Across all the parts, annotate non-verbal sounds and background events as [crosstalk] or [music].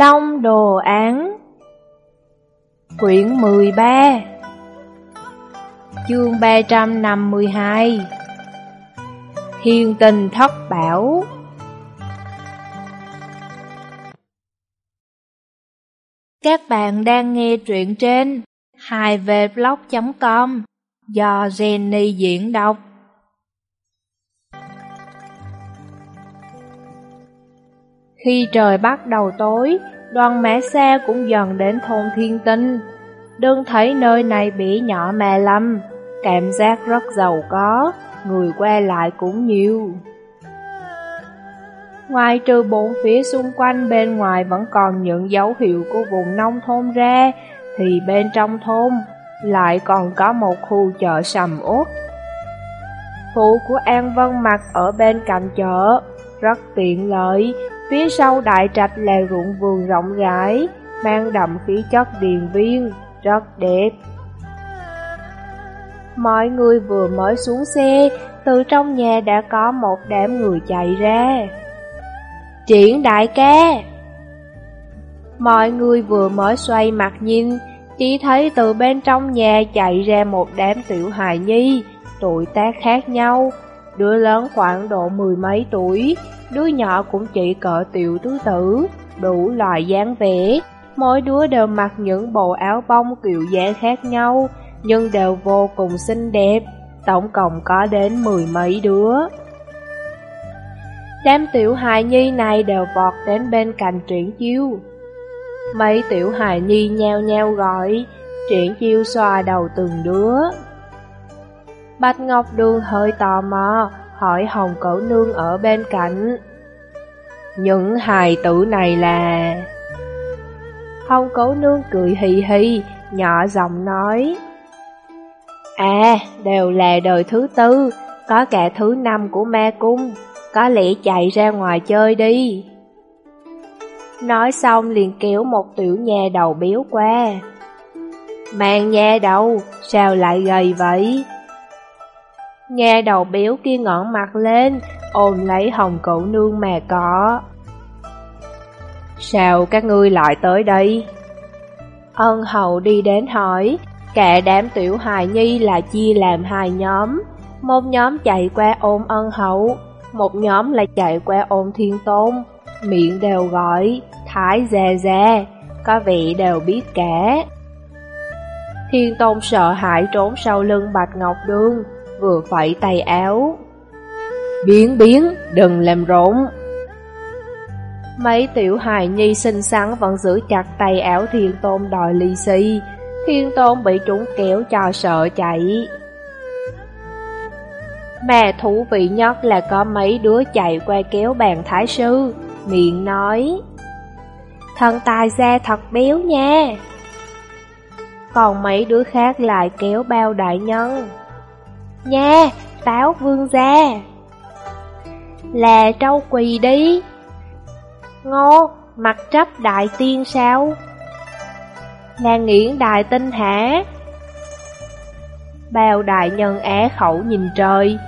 Long Đồ Án. Quyển 13 Chương 352 Thiên tình thất bảo. Các bạn đang nghe truyện trên 2vblog.com do Jenny diễn đọc. Khi trời bắt đầu tối, đoàn mã xe cũng dần đến thôn Thiên Tinh. Đừng thấy nơi này bị nhỏ mè lắm, cảm giác rất giàu có, người qua lại cũng nhiều. Ngoài trừ bốn phía xung quanh bên ngoài vẫn còn những dấu hiệu của vùng nông thôn ra, thì bên trong thôn lại còn có một khu chợ sầm uất. Phụ của An Vân Mặc ở bên cạnh chợ, rất tiện lợi, Phía sau đại trạch là ruộng vườn rộng rãi, mang đậm khí chất điền viên, rất đẹp. Mọi người vừa mới xuống xe, từ trong nhà đã có một đám người chạy ra. Triển đại ca! Mọi người vừa mới xoay mặt nhìn, chỉ thấy từ bên trong nhà chạy ra một đám tiểu hài nhi, tuổi tác khác nhau, đứa lớn khoảng độ mười mấy tuổi, đứa nhỏ cũng chỉ cỡ tiểu tứ tử, đủ loại dáng vẻ. Mỗi đứa đều mặc những bộ áo bông kiểu dáng khác nhau, nhưng đều vô cùng xinh đẹp, tổng cộng có đến mười mấy đứa. Đám tiểu hài nhi này đều vọt đến bên cạnh triển chiêu. Mấy tiểu hài nhi nheo nheo gọi, triển chiêu xoa đầu từng đứa. Bạch Ngọc Đường hơi tò mò, hỏi Hồng Cẩu Nương ở bên cạnh. Những hài tử này là... Hồng Cẩu Nương cười hì hì, nhỏ giọng nói. À, đều là đời thứ tư, có cả thứ năm của ma cung, có lẽ chạy ra ngoài chơi đi. Nói xong liền kéo một tiểu nha đầu béo qua. Mang nha đầu, sao lại gầy vậy? Nghe đầu béo kia ngọn mặt lên, ôm lấy hồng cậu nương mà có. Sao các ngươi lại tới đây? Ân hậu đi đến hỏi, cả đám tiểu hài nhi là chia làm hai nhóm. Một nhóm chạy qua ôm ân hậu, một nhóm lại chạy qua ôm thiên tôn. Miệng đều gọi, thái già già, có vị đều biết cả. Thiên tôn sợ hãi trốn sau lưng Bạch Ngọc Đương, vừa phẩy tay áo. Biến biến, đừng làm rộn. Mấy tiểu hài nhi xinh xắn vẫn giữ chặt tay áo thiên tôn đòi ly si Thiên tôn bị chúng kéo cho sợ chạy. Mà thú vị nhất là có mấy đứa chạy qua kéo bàn thái sư, miệng nói Thần tài ra thật béo nha Còn mấy đứa khác lại kéo bao đại nhân Nha, táo vương gia. Là trâu quỳ đi. Ngô, mặt trấp đại tiên sao? Là nghiễn đại tinh hả? Bao đại nhân á khẩu nhìn trời.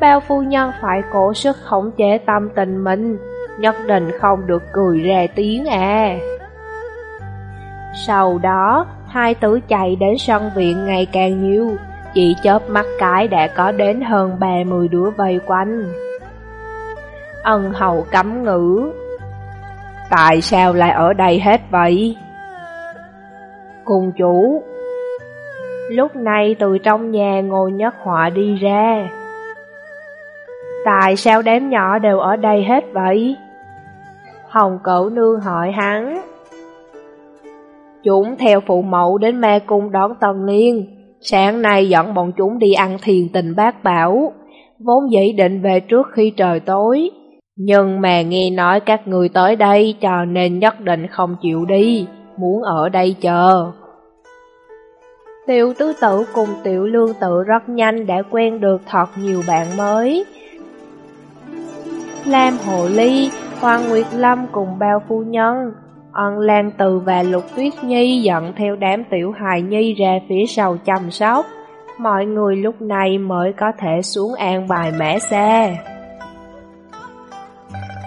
Bao phu nhân phải cổ sức khống chế tâm tình mình Nhất định không được cười ra tiếng à. Sau đó, hai tử chạy đến sân viện ngày càng nhiều chỉ chớp mắt cái đã có đến hơn 30 đứa vây quanh. Ân hầu cấm ngữ Tại sao lại ở đây hết vậy? Cùng chủ Lúc này từ trong nhà ngồi nhất họa đi ra Tại sao đám nhỏ đều ở đây hết vậy? Hồng cẩu nương hỏi hắn Chúng theo phụ mẫu đến ma cung đón tần niên Sáng nay dẫn bọn chúng đi ăn thiền tình bác bảo, vốn dĩ định về trước khi trời tối. Nhưng mà nghe nói các người tới đây cho nên nhất định không chịu đi, muốn ở đây chờ. Tiểu tứ tử cùng tiểu lương tự rất nhanh đã quen được thật nhiều bạn mới. Lam Hồ Ly, Hoàng Nguyệt Lâm cùng bao phu nhân Ân Lan Từ và Lục Tuyết Nhi dẫn theo đám tiểu hài nhi ra phía sau chăm sóc. Mọi người lúc này mới có thể xuống an bài mẻ xe.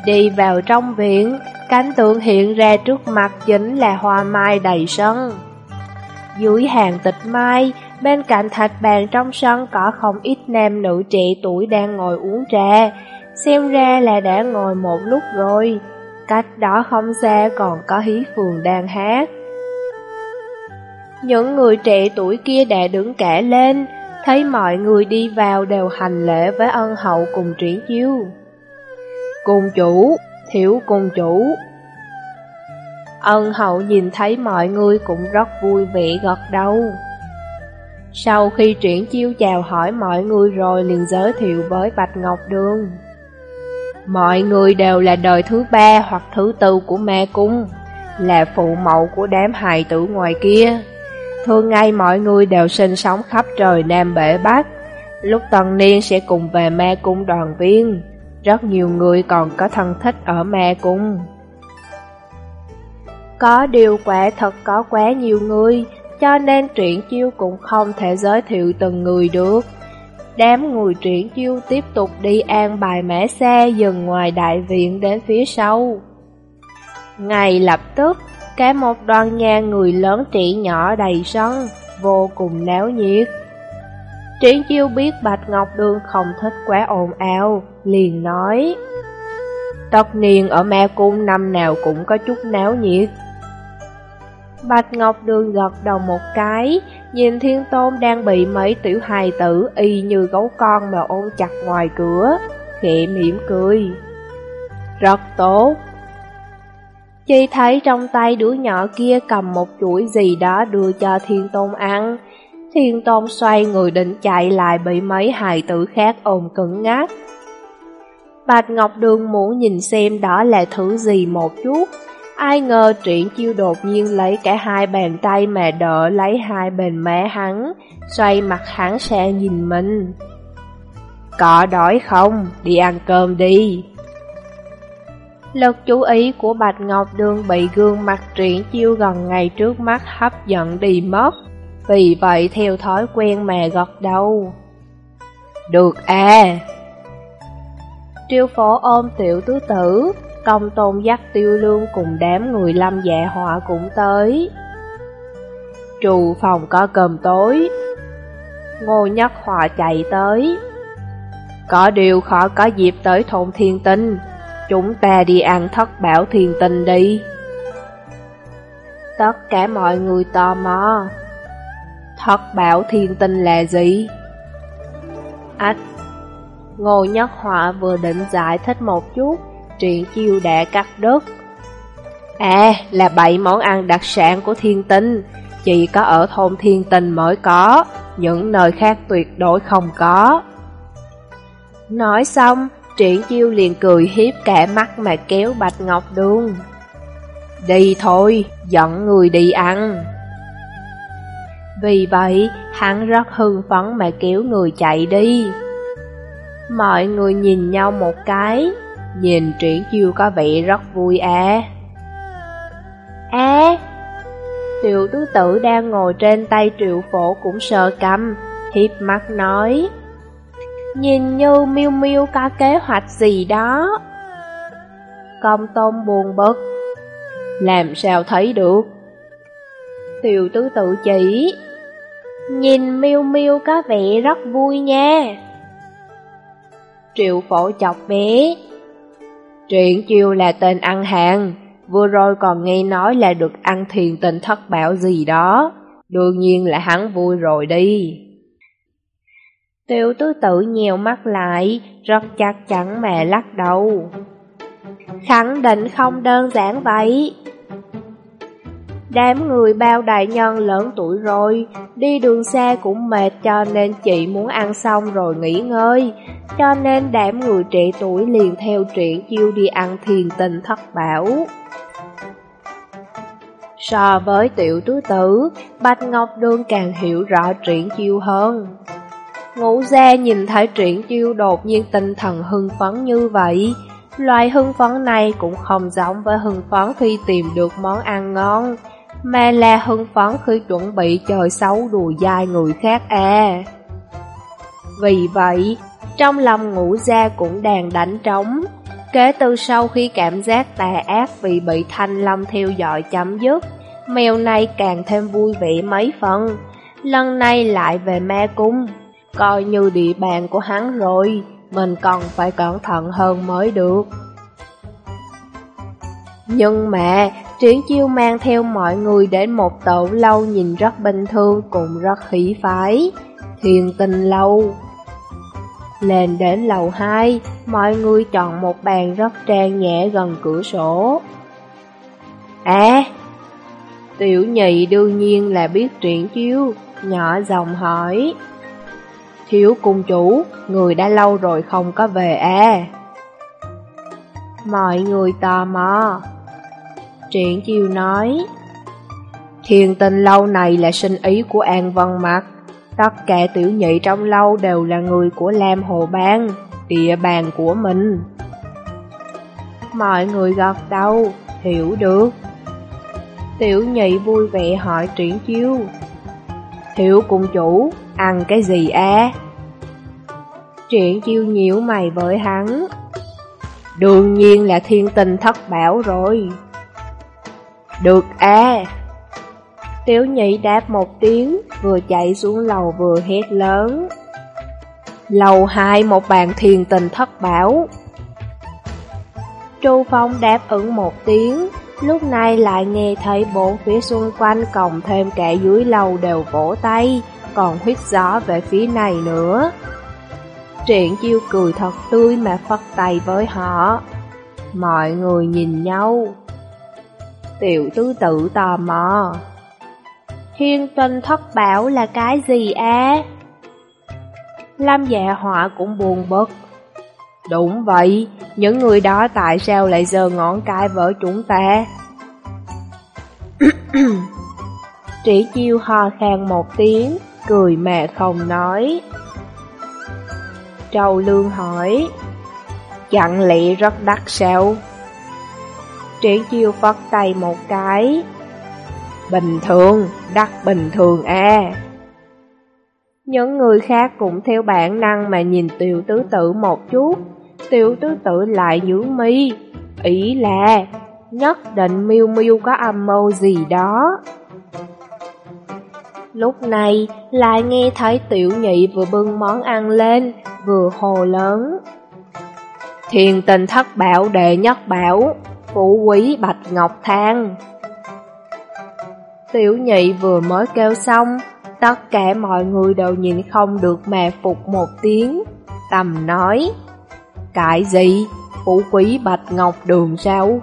Đi vào trong viện, Cánh tượng hiện ra trước mặt chính là hoa mai đầy sân. Dưới hàng tịch mai, bên cạnh thạch bàn trong sân có không ít nam nữ trẻ tuổi đang ngồi uống trà, xem ra là đã ngồi một lúc rồi. Cách đó không xa còn có hí phường đang hát. Những người trẻ tuổi kia đã đứng cả lên, thấy mọi người đi vào đều hành lễ với ân hậu cùng triển chiêu. cùng chủ, thiểu cùng chủ. Ân hậu nhìn thấy mọi người cũng rất vui vẻ gật đầu. Sau khi triển chiêu chào hỏi mọi người rồi liền giới thiệu với Bạch Ngọc Đường. Mọi người đều là đời thứ ba hoặc thứ tư của ma cung, là phụ mẫu của đám hài tử ngoài kia. Thường ngày mọi người đều sinh sống khắp trời Nam Bể Bắc, lúc tân niên sẽ cùng về ma cung đoàn viên. Rất nhiều người còn có thân thích ở ma cung. Có điều quả thật có quá nhiều người, cho nên truyện chiêu cũng không thể giới thiệu từng người được. Đám người triển chiêu tiếp tục đi an bài mẻ xe dừng ngoài đại viện đến phía sau. Ngày lập tức, cả một đoàn nhà người lớn trị nhỏ đầy sân, vô cùng náo nhiệt. Triển chiêu biết Bạch Ngọc Đường không thích quá ồn ào, liền nói Tất niên ở ma cung năm nào cũng có chút náo nhiệt Bạch Ngọc Đường gật đầu một cái, nhìn Thiên Tôn đang bị mấy tiểu hài tử y như gấu con mà ôm chặt ngoài cửa, khẽ mỉm cười. Rất tốt. Chi thấy trong tay đứa nhỏ kia cầm một chuỗi gì đó đưa cho Thiên Tôn ăn. Thiên Tôn xoay người định chạy lại bị mấy hài tử khác ôm cứng ngắc. Bạch Ngọc Đường muốn nhìn xem đó là thứ gì một chút, Ai ngờ triển chiêu đột nhiên lấy cả hai bàn tay mà đỡ lấy hai bên mé hắn, xoay mặt hắn sang nhìn mình. Có đói không? Đi ăn cơm đi. Lực chú ý của Bạch Ngọc Đường bị gương mặt triển chiêu gần ngày trước mắt hấp dẫn đi mất, vì vậy theo thói quen mà gật đầu. Được à! Triêu phổ ôm tiểu tứ tử, công tôn dắt tiêu lương cùng đám người lâm dạ họa cũng tới. Trù phòng có cơm tối. Ngô nhất họa chạy tới. Có điều khó có dịp tới thôn thiên tinh, chúng ta đi ăn thất bảo thiên tinh đi. Tất cả mọi người tò mò. Thất bảo thiên tinh là gì? Ách, Ngô Nhất Họa vừa định giải thích một chút, triệu chiêu đã cắt đứt. À, là bảy món ăn đặc sản của thiên tinh, chỉ có ở thôn thiên tinh mới có, những nơi khác tuyệt đối không có. Nói xong, triển chiêu liền cười hiếp cả mắt mà kéo Bạch Ngọc Đường. Đi thôi, dẫn người đi ăn. Vì vậy, hắn rất hưng phấn mà kéo người chạy đi. Mọi người nhìn nhau một cái, Nhìn triển chiêu có vẻ rất vui à À Tiểu tứ tử đang ngồi trên tay triệu phổ cũng sợ cầm, Hiếp mắt nói, Nhìn như miêu miêu có kế hoạch gì đó? Công tôn buồn bực, Làm sao thấy được? Tiểu tứ tự chỉ, Nhìn miêu miêu có vẻ rất vui nha. Triệu phổ chọc bé Truyện chiêu là tên ăn hàng, vừa rồi còn nghe nói là được ăn thiền tình thất bảo gì đó, đương nhiên là hắn vui rồi đi. Tiểu tứ tử nhiều mắt lại, rất chắc chắn mà lắc đầu. Khẳng định không đơn giản vậy. Đám người bao đại nhân lớn tuổi rồi, đi đường xa cũng mệt cho nên chị muốn ăn xong rồi nghỉ ngơi. Cho nên đám người trẻ tuổi liền theo truyện chiêu đi ăn thiền tình thất bảo. So với tiểu tứ tử, Bạch Ngọc Đương càng hiểu rõ truyện chiêu hơn. Ngũ gia nhìn thấy truyện chiêu đột nhiên tinh thần hưng phấn như vậy. Loại hưng phấn này cũng không giống với hưng phấn khi tìm được món ăn ngon mà là hưng phấn khi chuẩn bị chơi xấu đùa dai người khác à. Vì vậy, trong lòng ngũ gia cũng đang đánh trống, Kể từ sau khi cảm giác tà ác vì bị thanh long theo dõi chấm dứt, mèo này càng thêm vui vẻ mấy phần. Lần này lại về ma cung, coi như địa bàn của hắn rồi, mình còn phải cẩn thận hơn mới được. Nhưng mà, Triển Chiêu mang theo mọi người đến một tổ lâu nhìn rất bình thường cũng rất khí phái, thiền tình lâu. Lên đến lầu 2, mọi người chọn một bàn rất trang nhẹ gần cửa sổ. À, tiểu nhị đương nhiên là biết Triển Chiêu, nhỏ giọng hỏi. Thiếu cung chủ, người đã lâu rồi không có về à? Mọi người tò mò. Triển chiêu nói, Thiền tình lâu này là sinh ý của An Văn Mặt, tất cả tiểu nhị trong lâu đều là người của Lam Hồ Bang, địa bàn của mình. Mọi người gật đầu, hiểu được. Tiểu nhị vui vẻ hỏi triển chiêu. Thiệu cùng chủ, ăn cái gì á? Triển chiêu nhiễu mày với hắn. Đương nhiên là thiên tình thất bảo rồi. Được à! Tiểu nhị đáp một tiếng, vừa chạy xuống lầu vừa hét lớn. Lầu hai một bàn thiền tình thất bảo. Chu Phong đáp ứng một tiếng, lúc này lại nghe thấy bộ phía xung quanh cộng thêm cả dưới lầu đều vỗ tay, còn huyết gió về phía này nữa. Triển chiêu cười thật tươi mà phất tay với họ. Mọi người nhìn nhau. Tiểu tứ tự tò mò. Thiên tinh thất bảo là cái gì e? á? Lâm dạ họa cũng buồn bực. Đúng vậy, những người đó tại sao lại giơ ngón cái vỡ chúng ta? [clears throat] trị chiêu ho khan một tiếng, cười mà không nói. Trầu Lương hỏi, chẳng lẽ rất đắt sao? Triển chiêu phất tay một cái. Bình thường, đắt bình thường à. Những người khác cũng theo bản năng mà nhìn tiểu tứ tử một chút. Tiểu tứ tử lại nhướng mi. Ý là, nhất định miêu miêu có âm mưu gì đó. Lúc này, lại nghe thấy tiểu nhị vừa bưng món ăn lên, vừa hồ lớn. Thiền tình thất bảo đệ nhất bảo, phú quý bạch ngọc thang. Tiểu nhị vừa mới kêu xong, tất cả mọi người đều nhìn không được mà phục một tiếng. Tầm nói, Cái gì? Phú quý bạch ngọc đường sao?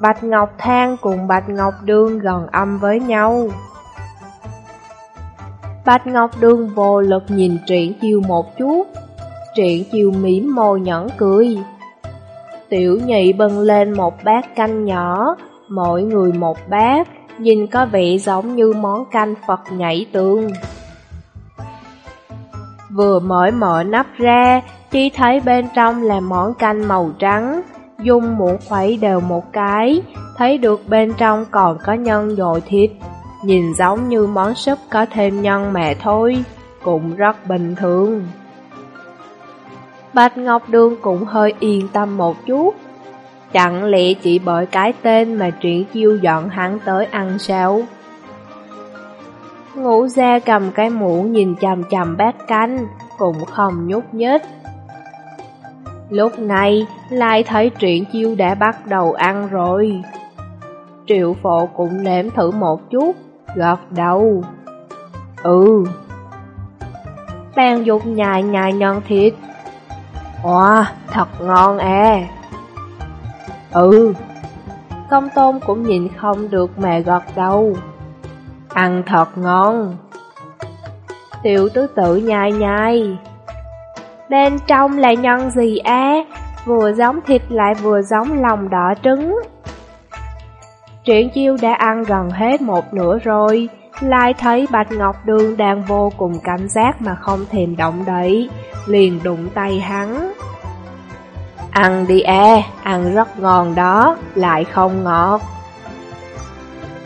Bạch Ngọc Thang cùng Bạch Ngọc Đường gần âm với nhau. Bạch Ngọc Đương vô lực nhìn Triển Chiêu một chút, Triển Chiêu mỉm môi nhẫn cười. Tiểu nhị bưng lên một bát canh nhỏ, mỗi người một bát, nhìn có vẻ giống như món canh Phật nhảy tường. Vừa mở mở nắp ra, chỉ thấy bên trong là món canh màu trắng, dùng muỗng khuấy đều một cái, thấy được bên trong còn có nhân dồi thịt, nhìn giống như món súp có thêm nhân mẹ thôi, cũng rất bình thường. Bạch Ngọc Đường cũng hơi yên tâm một chút. Chẳng lẽ chỉ bởi cái tên mà triển chiêu dọn hắn tới ăn sao? Ngũ gia cầm cái muỗng nhìn chằm chằm bát canh, cũng không nhúc nhích. Lúc này, lại thấy triển chiêu đã bắt đầu ăn rồi. Triệu Phổ cũng nếm thử một chút, gật đầu. Ừ. Bàn dục nhài nhài nhân thịt, Wow, thật ngon à Ừ. Công tôm cũng nhìn không được mà gọt đâu. Ăn thật ngon. Tiểu tứ tự nhai nhai. Bên trong là nhân gì á Vừa giống thịt lại vừa giống lòng đỏ trứng. Triển chiêu đã ăn gần hết một nửa rồi. Lai thấy Bạch Ngọc Đường đang vô cùng cảnh giác mà không thèm động đậy liền đụng tay hắn. Ăn đi e, ăn rất ngon đó, lại không ngọt.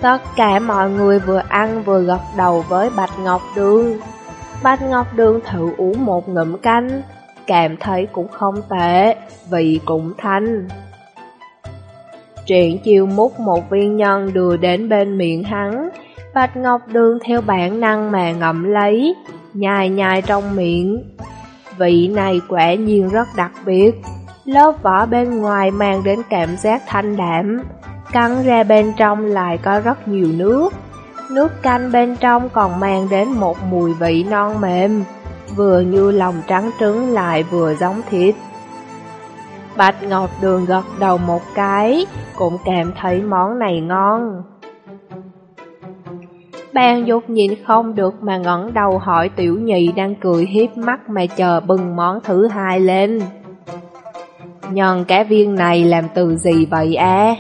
Tất cả mọi người vừa ăn vừa gật đầu với Bạch Ngọc Đường. Bạch Ngọc Đường thử uống một ngụm canh, cảm thấy cũng không tệ, vị cũng thanh. Triển chiêu múc một viên nhân đưa đến bên miệng hắn, Bạch Ngọc Đường theo bản năng mà ngậm lấy, nhai nhai trong miệng. Vị này quả nhiên rất đặc biệt, lớp vỏ bên ngoài mang đến cảm giác thanh đạm, cắn ra bên trong lại có rất nhiều nước. Nước canh bên trong còn mang đến một mùi vị non mềm, vừa như lòng trắng trứng lại vừa giống thịt. Bạch Ngọc Đường gật đầu một cái, cũng cảm thấy món này ngon. Bàn dục nhìn không được mà ngẩng đầu hỏi tiểu nhị đang cười hiếp mắt mà chờ bừng món thứ hai lên. Nhân cái viên này làm từ gì vậy à?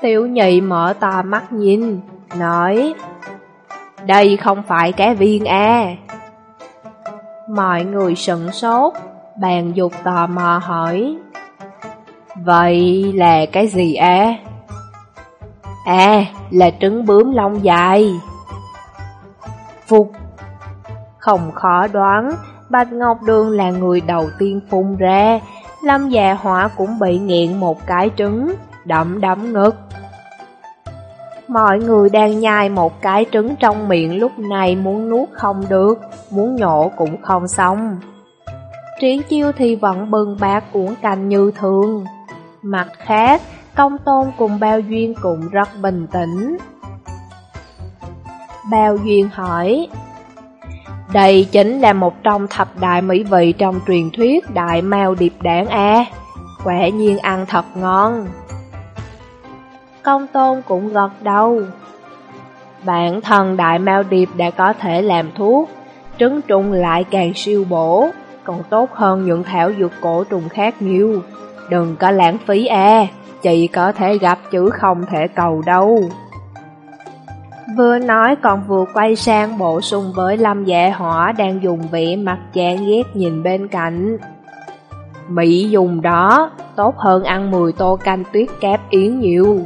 Tiểu nhị mở to mắt nhìn, nói Đây không phải cái viên à. Mọi người sững sốt, bàn dục tò mò hỏi Vậy là cái gì à? À, là trứng bướm lông dài. Phục Không khó đoán, Bạch Ngọc Đường là người đầu tiên phun ra, Lâm già hỏa cũng bị nghiện một cái trứng, đậm đậm ngực. Mọi người đang nhai một cái trứng trong miệng lúc này muốn nuốt không được, muốn nhổ cũng không xong. Triển chiêu thì vẫn bừng bạc cuốn canh như thường. Mặt khác, Công Tôn cùng Bao Duyên cũng rất bình tĩnh. Bao Duyên hỏi, Đây chính là một trong thập đại mỹ vị trong truyền thuyết đại mao điệp đảng A. Quả nhiên ăn thật ngon. Công Tôn cũng gật đầu. Bản thân đại mao điệp đã có thể làm thuốc, trứng trùng lại càng siêu bổ, còn tốt hơn những thảo dược cổ trùng khác nhiều. Đừng có lãng phí a chị có thể gặp chứ không thể cầu đâu. Vừa nói còn vừa quay sang bổ sung với Lâm Dạ Hỏa đang dùng vẻ mặt chán ghét nhìn bên cạnh. Mỹ dùng đó, tốt hơn ăn 10 tô canh tuyết kép yến nhiều.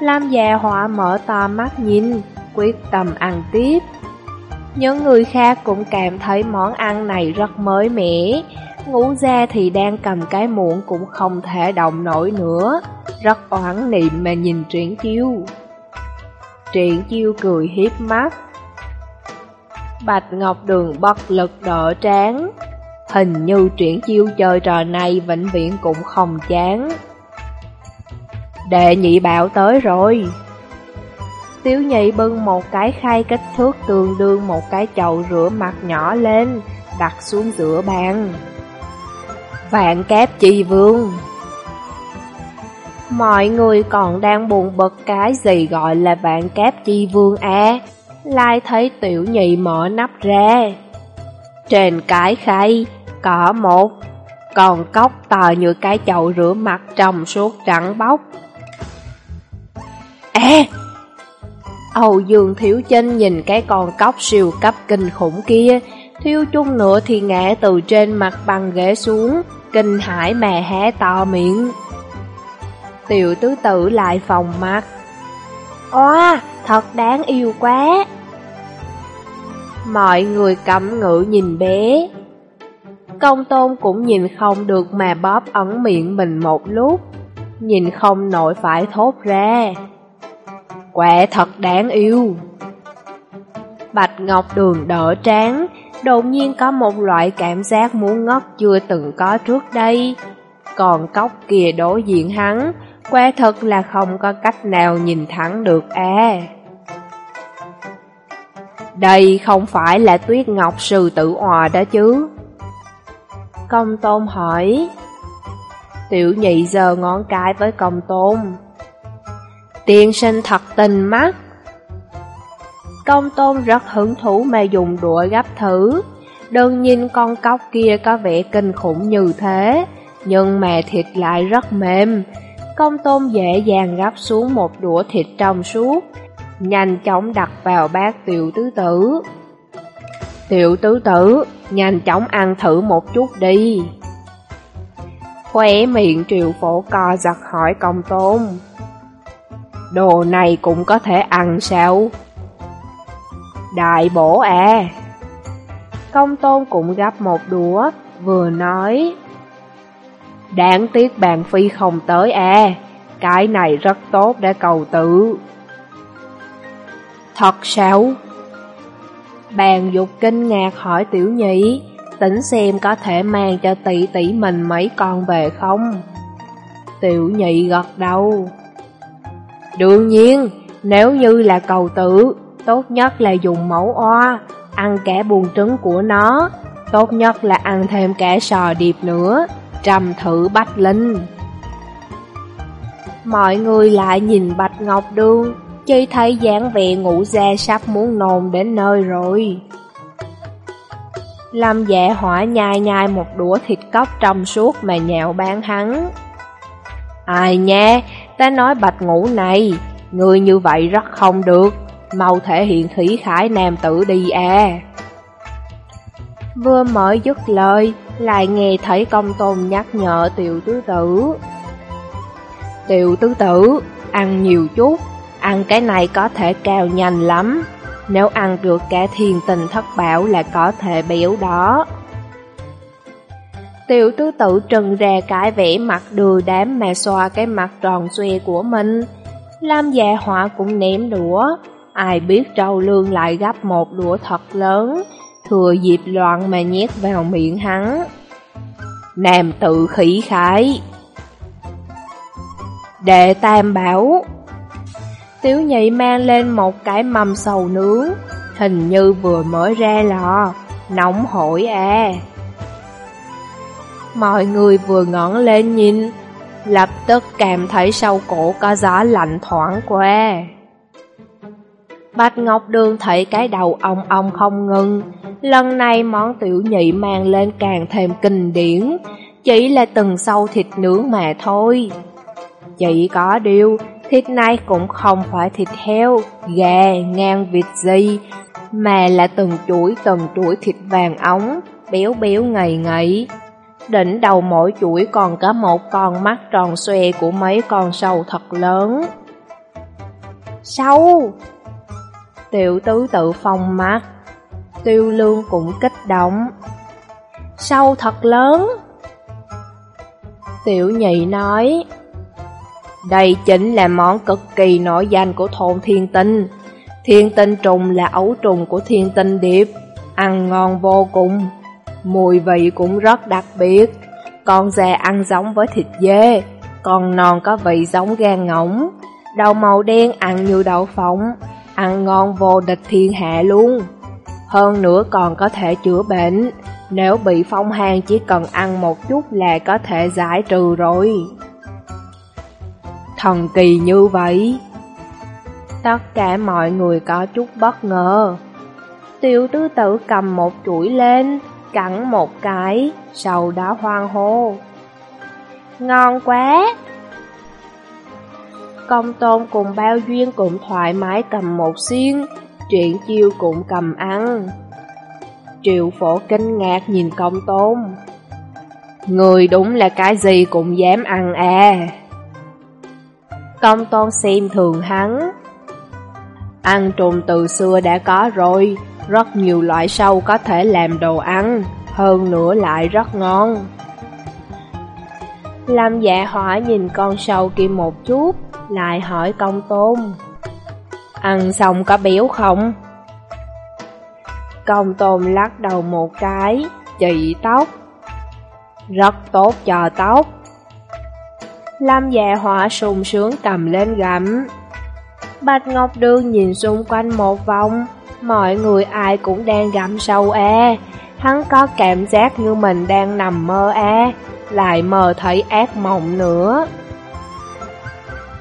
Lâm Dạ Hỏa mở to mắt nhìn, quyết tâm ăn tiếp. Những người khác cũng cảm thấy món ăn này rất mới mẻ, Ngũ ra thì đang cầm cái muỗng cũng không thể động nổi nữa, rất oán niệm mà nhìn Triển Chiêu. Triển Chiêu cười hiếp mắt. Bạch Ngọc Đường bất lực đỡ trán, hình như Triển Chiêu chơi trò này vĩnh viễn cũng không chán. Đệ nhị bảo tới rồi. Tiếu nhị bưng một cái khay kích thước tương đương một cái chậu rửa mặt nhỏ lên, đặt xuống giữa bàn. Vạn kép chi vương. Mọi người còn đang buồn bực cái gì gọi là vạn kép chi vương à Lai thấy tiểu nhị mở nắp ra. Trên cái khay, có một Còn cốc to như cái chậu rửa mặt trong suốt trắng bóc. À Âu Dương Thiếu Chinh nhìn cái con cốc siêu cấp kinh khủng kia, Thiếu chung nữa thì ngã từ trên mặt bằng ghế xuống kinh hãi mà hé to miệng. Tiểu tứ tử lại phòng mắt. Oa, thật đáng yêu quá. Mọi người cầm ngữ nhìn bé. Công tôn cũng nhìn không được mà bóp ẩn miệng mình một lúc. Nhìn không nổi phải thốt ra. Quẹ thật đáng yêu. Bạch Ngọc Đường đỡ tráng, đột nhiên có một loại cảm giác muốn ngất chưa từng có trước đây. Còn cốc kia đối diện hắn, quả thật là không có cách nào nhìn thẳng được à. Đây không phải là tuyết ngọc sư tử hòa đó chứ. Công tôn hỏi. Tiểu nhị giờ ngón cái với công tôn. Tiên sinh thật tình mắt. Công tôn rất hứng thú mà dùng đũa gấp thử. Đừng nhìn con cóc kia có vẻ kinh khủng như thế, nhưng mà thịt lại rất mềm. Công tôn dễ dàng gấp xuống một đũa thịt trong suốt, nhanh chóng đặt vào bát tiểu tứ tử. Tiểu tứ tử, nhanh chóng ăn thử một chút đi. Khóe miệng triệu phổ co giật hỏi công tôn. Đồ này cũng có thể ăn sao? Đại bổ à! Công tôn cũng gắp một đũa, vừa nói Đáng tiếc bàn phi không tới à, cái này rất tốt để cầu tự. Thật sao? Bàn dục kinh ngạc hỏi tiểu nhị, tính xem có thể mang cho tỷ tỷ mình mấy con về không? Tiểu nhị gật đầu. Đương nhiên, nếu như là cầu tử, tốt nhất là dùng mẫu oa, ăn cả buồn trứng của nó, tốt nhất là ăn thêm cả sò điệp nữa, trầm thử Bách Linh. Mọi người lại nhìn Bạch Ngọc Đương, chỉ thấy dáng vẻ ngủ ra sắp muốn nôn đến nơi rồi. Lâm dạ hỏa nhai nhai một đũa thịt cóc trong suốt mà nhạo bán hắn. Ai nha, ta nói bạch ngủ này, người như vậy rất không được, mau thể hiện khí khải nam tử đi à. Vừa mới dứt lời, lại nghe thấy công tôn nhắc nhở tiểu tứ tử. Tiểu tứ tử, ăn nhiều chút, ăn cái này có thể cao nhanh lắm. Nếu ăn được cả thiền tình thất bảo là có thể béo đó. Tiểu tứ tử trừng ra cái vẻ mặt đưa đám mà xoa cái mặt tròn xoe của mình. Lam dạ già họa cũng ném đũa, ai biết trâu lương lại gấp một đũa thật lớn, thừa dịp loạn mà nhét vào miệng hắn. Nam tự khỉ khái. Đệ tam bảo. Tiểu nhị mang lên một cái mâm sầu nướng Hình như vừa mới ra lò Nóng hổi à. Mọi người vừa ngẩng lên nhìn Lập tức cảm thấy sau cổ có gió lạnh thoảng qua. Bạch Ngọc Đường thấy cái đầu ong ong không ngừng. Lần này món tiểu nhị mang lên càng thêm kinh điển. Chỉ là từng sâu thịt nướng mà thôi. Chỉ có điều Thịt này cũng không phải thịt heo, gà, ngan vịt gì Mà là từng chuỗi từng chuỗi thịt vàng ống Béo béo ngầy ngậy. Đỉnh đầu mỗi chuỗi còn có một con mắt tròn xoe của mấy con sâu thật lớn. Sâu! Tiểu tứ tự phòng mắt Tiêu lương cũng kích động. Sâu thật lớn. Tiểu nhị nói, Đây chính là món cực kỳ nổi danh của thôn thiên tinh. Thiên tinh trùng là ấu trùng của thiên tinh điệp, Ăn ngon vô cùng, Mùi vị cũng rất đặc biệt. Con dê ăn giống với thịt dê Con non có vị giống gan ngỗng. Đầu màu đen ăn như đậu phộng. Ăn ngon vô địch thiên hạ luôn hơn nữa còn có thể chữa bệnh, nếu bị phong hàn chỉ cần ăn một chút là có thể giải trừ rồi. Thần kỳ như vậy. Tất cả mọi người có chút bất ngờ. Tiểu tứ tử cầm một chuỗi lên, cắn một cái, sau đó hoang hô. Ngon quá! Công tôn cùng bao duyên cũng thoải mái cầm một xiên, Chuyện chiêu cũng cầm ăn. Triệu phổ kinh ngạc nhìn công tôn. Người đúng là cái gì cũng dám ăn à. Công tôn xem thường hắn. Ăn trùng từ xưa đã có rồi Rất nhiều loại sâu có thể làm đồ ăn Hơn nữa lại rất ngon. Lâm dạ hỏa nhìn con sâu kia một chút. Lại hỏi công tôn Ăn xong có béo không? Công tôm lắc đầu một cái, trị tóc. Rất tốt cho tóc. Lam dạ họa sùng sướng cầm lên gặm. Bạch Ngọc Đương nhìn xung quanh một vòng, mọi người ai cũng đang gặm sâu e. Hắn có cảm giác như mình đang nằm mơ e, lại mơ thấy ác mộng nữa.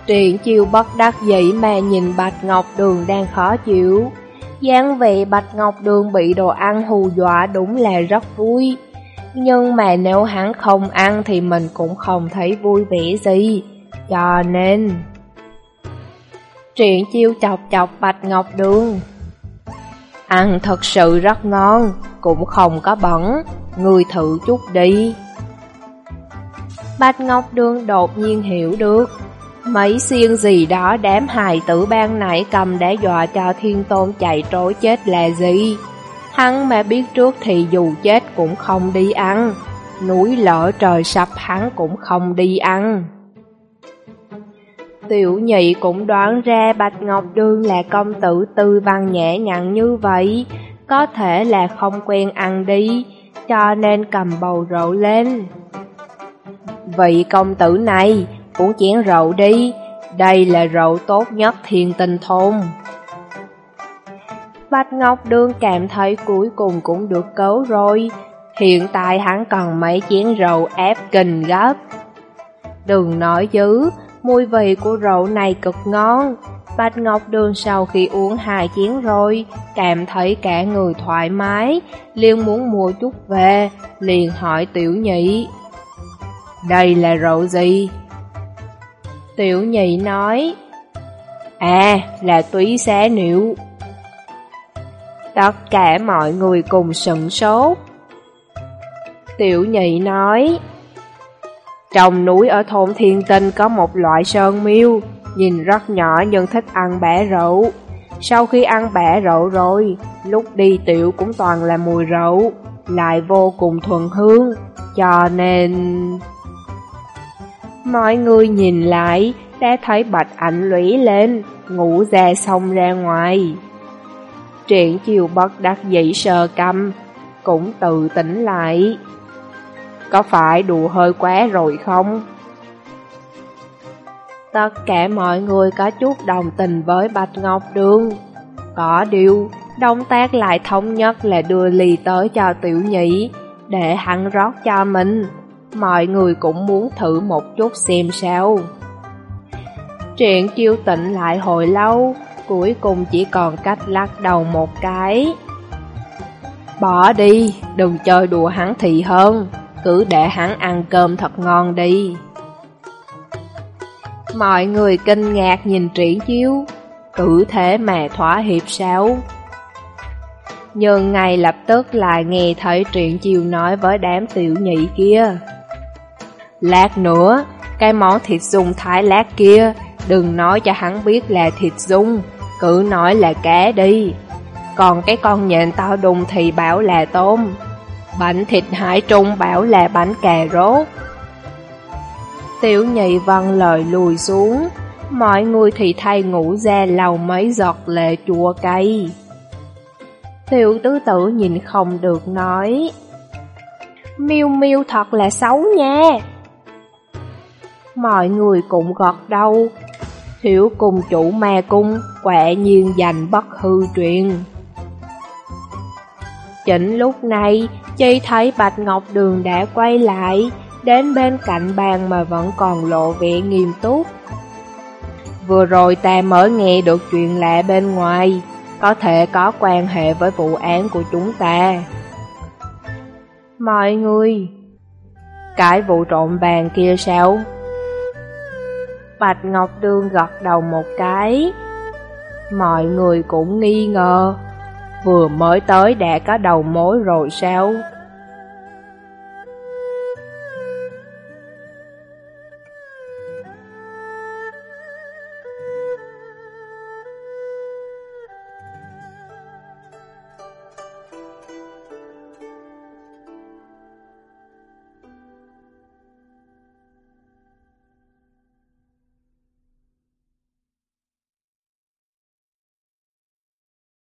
Triện chiêu bất đắc dĩ mà nhìn Bạch Ngọc Đường đang khó chịu. dáng vẻ Bạch Ngọc Đường bị đồ ăn hù dọa đúng là rất vui. Nhưng mà nếu hắn không ăn thì mình cũng không thấy vui vẻ gì. Cho nên... Triển chiêu chọc chọc Bạch Ngọc Đường. Ăn thật sự rất ngon, cũng không có bẩn, người thử chút đi. Bạch Ngọc Đường đột nhiên hiểu được, Mấy xiên gì đó đám hài tử ban nãy cầm để dọa cho thiên tôn chạy trối chết là gì? Hắn mà biết trước thì dù chết cũng không đi ăn, núi lỡ trời sập hắn cũng không đi ăn. Tiểu nhị cũng đoán ra Bạch Ngọc Đương là công tử tư văn nhẹ nhàng như vậy, có thể là không quen ăn đi, cho nên cầm bầu rượu lên. Vị công tử này, uống chén rượu đi, đây là rượu tốt nhất thiên tinh thôn. Bạch Ngọc Đương cảm thấy cuối cùng cũng được cấu rồi, hiện tại hắn còn mấy chén rượu ép kình gấp. Đừng nói chứ, mùi vị của rượu này cực ngon. Bạch Ngọc Đường sau khi uống hai chén rồi, cảm thấy cả người thoải mái, liền muốn mua chút về, liền hỏi tiểu nhị. Đây là rượu gì? Tiểu nhị nói, À, là túy xá niệu. Tất cả mọi người cùng sững sốt. Tiểu nhị nói, trong núi ở thôn Thiên Tinh có một loại sơn miêu, nhìn rất nhỏ nhưng thích ăn bẻ rượu. Sau khi ăn bẻ rượu rồi, lúc đi tiểu cũng toàn là mùi rượu, lại vô cùng thuần hương, cho nên... Mọi người nhìn lại, đã thấy bạch ảnh lũy lên, ngủ ra xong ra ngoài. Triển chiều bất đắc dĩ sờ cầm, cũng tự tỉnh lại. Có phải đùa hơi quá rồi không? Tất cả mọi người có chút đồng tình với Bạch Ngọc Đường. Có điều, động tác lại thống nhất là đưa ly tới cho tiểu nhị, để hắn rót cho mình. Mọi người cũng muốn thử một chút xem sao. Chuyện chiêu tịnh lại hồi lâu, cuối cùng chỉ còn cách lắc đầu một cái. Bỏ đi, đừng chơi đùa hắn thì hơn cứ để hắn ăn cơm thật ngon đi. Mọi người kinh ngạc nhìn triển chiếu, cử thế mà thỏa hiệp sao? Nhưng ngay lập tức lại nghe thấy triển chiều nói với đám tiểu nhị kia. Lát nữa, cái món thịt dung thái lát kia, đừng nói cho hắn biết là thịt dung, cứ nói là cá đi. Còn cái con nhện to đùng thì bảo là tôm, Bánh thịt hải trung bảo là bánh cà rốt. Tiểu nhị văn lời lùi xuống, mọi người thì thay ngủ ra lầu mấy giọt lệ chua cay. Tiểu tứ tử nhìn không được nói, miu miu thật là xấu nha. Mọi người cũng gọt đầu, thiếu cùng chủ ma cung, quẹ nhiên dành bất hư truyền. Chỉnh lúc này, chi thấy Bạch Ngọc Đường đã quay lại, đến bên cạnh bàn mà vẫn còn lộ vẻ nghiêm túc. Vừa rồi ta mới nghe được chuyện lạ bên ngoài, có thể có quan hệ với vụ án của chúng ta. Mọi người, cái vụ trộm bàn kia sao? Bạch Ngọc Đường gật đầu một cái. Mọi người cũng nghi ngờ, vừa mới tới đã có đầu mối rồi sao?